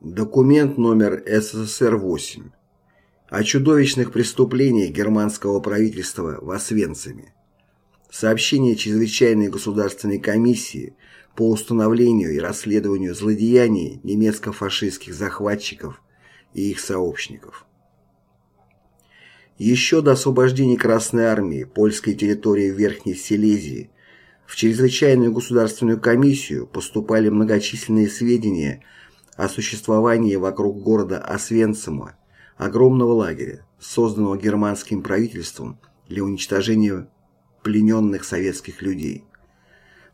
Документ номер СССР-8 о чудовищных преступлениях германского правительства в Освенциме. Сообщение Чрезвычайной государственной комиссии по установлению и расследованию злодеяний немецко-фашистских захватчиков и их сообщников. Еще до освобождения Красной Армии польской территории Верхней Силезии в Чрезвычайную государственную комиссию поступали многочисленные сведения о существовании вокруг города Освенцима огромного лагеря, созданного германским правительством для уничтожения плененных советских людей.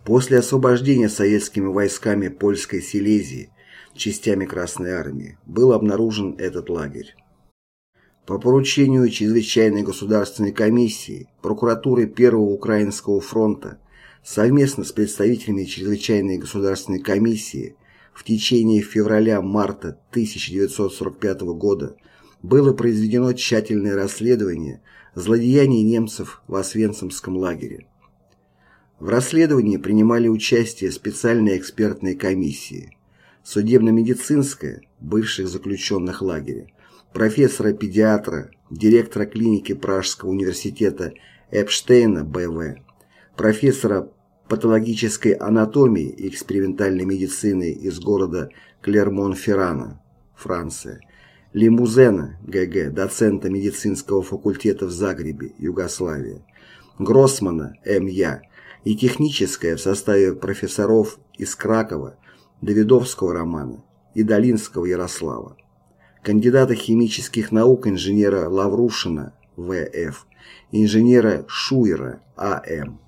После освобождения советскими войсками польской Силезии частями Красной Армии был обнаружен этот лагерь. По поручению Чрезвычайной государственной комиссии прокуратуры Первого Украинского фронта совместно с представителями Чрезвычайной государственной комиссии в течение февраля-марта 1945 года было произведено тщательное расследование злодеяний немцев в Освенцимском лагере. В расследовании принимали участие специальные экспертные комиссии, судебно-медицинская, бывших заключенных лагеря, профессора-педиатра, директора клиники Пражского университета Эпштейна Б.В., профессора патологической анатомии и экспериментальной медицины из города Клермон-Феррана, Франция, Лимузена, ГГ, доцента медицинского факультета в Загребе, Югославия, Гроссмана, М.Я. и техническое в составе профессоров из Кракова, Давидовского Романа и Долинского Ярослава, кандидата химических наук инженера Лаврушина, В.Ф., инженера Шуера, А.М.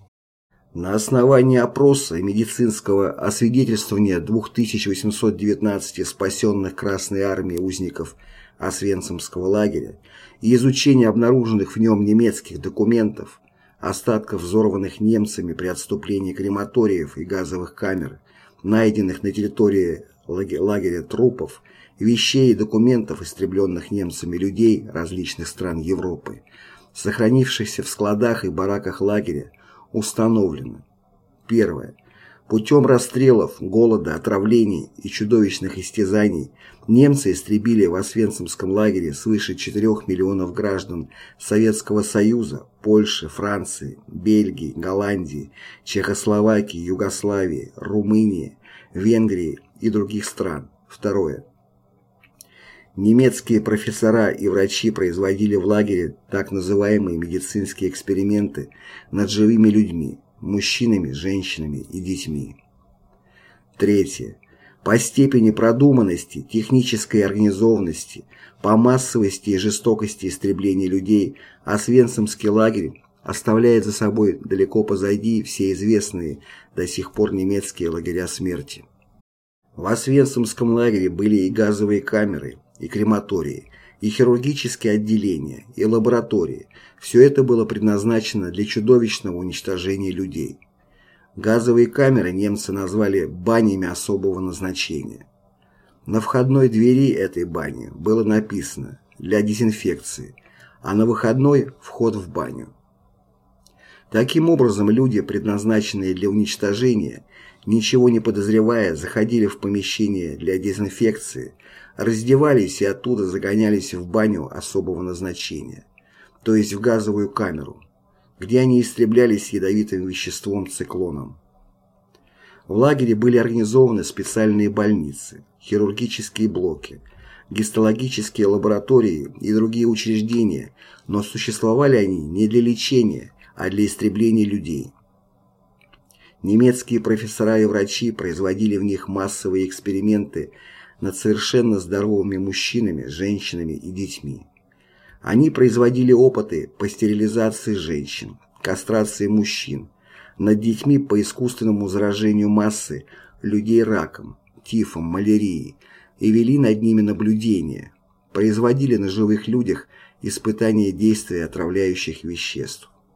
На основании опроса и медицинского освидетельствования 2819 спасенных Красной Армией узников Освенцимского лагеря и изучения обнаруженных в нем немецких документов, остатков взорванных немцами при отступлении крематориев и газовых камер, найденных на территории лагеря трупов, вещей и документов истребленных немцами людей различных стран Европы, сохранившихся в складах и бараках лагеря, установлено. Первое. Путем расстрелов, голода, отравлений и чудовищных истязаний немцы истребили в Освенцимском лагере свыше 4 миллионов граждан Советского Союза, Польши, Франции, Бельгии, Голландии, Чехословакии, Югославии, Румынии, Венгрии и других стран. Второе. Немецкие профессора и врачи производили в лагере так называемые медицинские эксперименты над живыми людьми, мужчинами, женщинами и детьми. Третье. По степени продуманности, технической организованности, по массовости и жестокости истребления людей Освенцимский лагерь оставляет за собой далеко позади все известные до сих пор немецкие лагеря смерти. В Освенцимском лагере были и газовые камеры, и крематории, и хирургические отделения, и лаборатории. Все это было предназначено для чудовищного уничтожения людей. Газовые камеры немцы назвали банями особого назначения. На входной двери этой бани было написано «для дезинфекции», а на выходной – «вход в баню». Таким образом, люди, предназначенные для уничтожения, ничего не подозревая, заходили в помещение для дезинфекции, раздевались и оттуда загонялись в баню особого назначения, то есть в газовую камеру, где они истреблялись ядовитым веществом циклоном. В лагере были организованы специальные больницы, хирургические блоки, гистологические лаборатории и другие учреждения, но существовали они не для лечения, а для истребления людей. Немецкие профессора и врачи производили в них массовые эксперименты над совершенно здоровыми мужчинами, женщинами и детьми. Они производили опыты по стерилизации женщин, кастрации мужчин, над детьми по искусственному заражению массы людей раком, тифом, малярией и вели над ними наблюдения, производили на живых людях испытания действия отравляющих веществ.